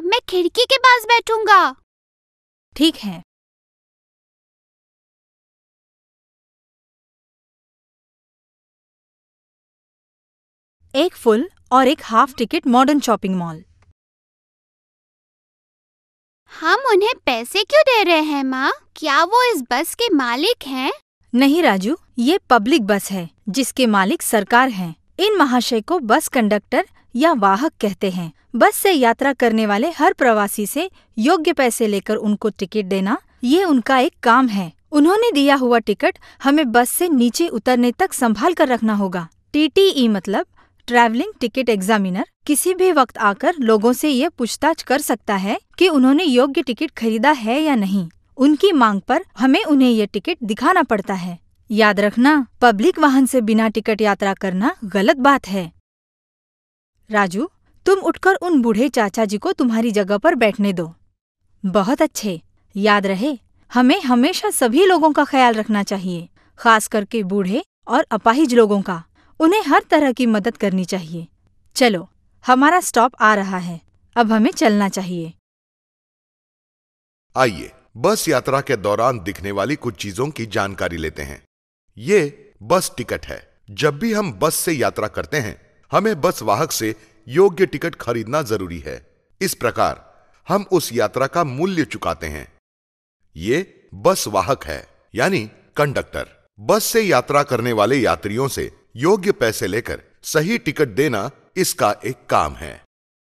मैं खिड़की के पास बैठूँगा। ठीक है। एक फुल और एक half ticket modern shopping mall. हम उन्हें पैसे क्यों दे रहे हैं माँ? क्या वो इस बस के मालिक हैं? नहीं राजू ये पब्लिक बस है जिसके मालिक सरकार हैं। इन महाशय को बस कंडक्टर या वाहक कहते हैं। बस से यात्रा करने वाले हर प्रवासी से योग्य पैसे लेकर उनको टिकट देना, ये उनका एक काम है। उन्होंने दिया हुआ टिकट हमें बस से नीचे उतरने तक संभाल कर रखना होगा। टीटीई मतलब ट्रैवलिंग टिकट एग्जामिनर किसी भी वक्त आकर लोगों से ये पूछताछ कर सकता है कि उन्होंने योग्य टिकट खरीदा है या नहीं। उनकी मांग पर हमें उन्हें ये टिकट दिखाना पड़ता है। याद रखना, पब्लिक वाहन से बिना टिकट यात्रा करना गलत बात है। राजू, तुम उठकर उन बूढ़े चाचा जी को तुम्हारी जगह पर बैठने दो। बहुत अच्छे। याद रहे, हमें हमेशा सभी लोगों का ख्याल रखना चाहिए खास करके बूढ़े और अपाहिज लोगों का। उन्हें हर तरह की मदद करनी चाहिए। चलो, हमारा स्टॉप आ रहा है। अब हमें चलना चाहिए। आइए, बस यात्रा के दौरान दिखने वाली कुछ चीज़ों की जानकारी लेते हैं। ये बस टिकट है। जब भी हम बस से यात्रा करते हैं, हमें बस वाहक से योग्य टिकट खरीदना ज़रूरी है। इस प्रकार हम उस यात्रा का मूल्य चुकाते हैं। ये बस वाहक है, यानी कंडक्टर। बस से यात्रा करने वाले यात्रियों से योग्य पैसे लेकर सही टिकट देना इसका एक काम है।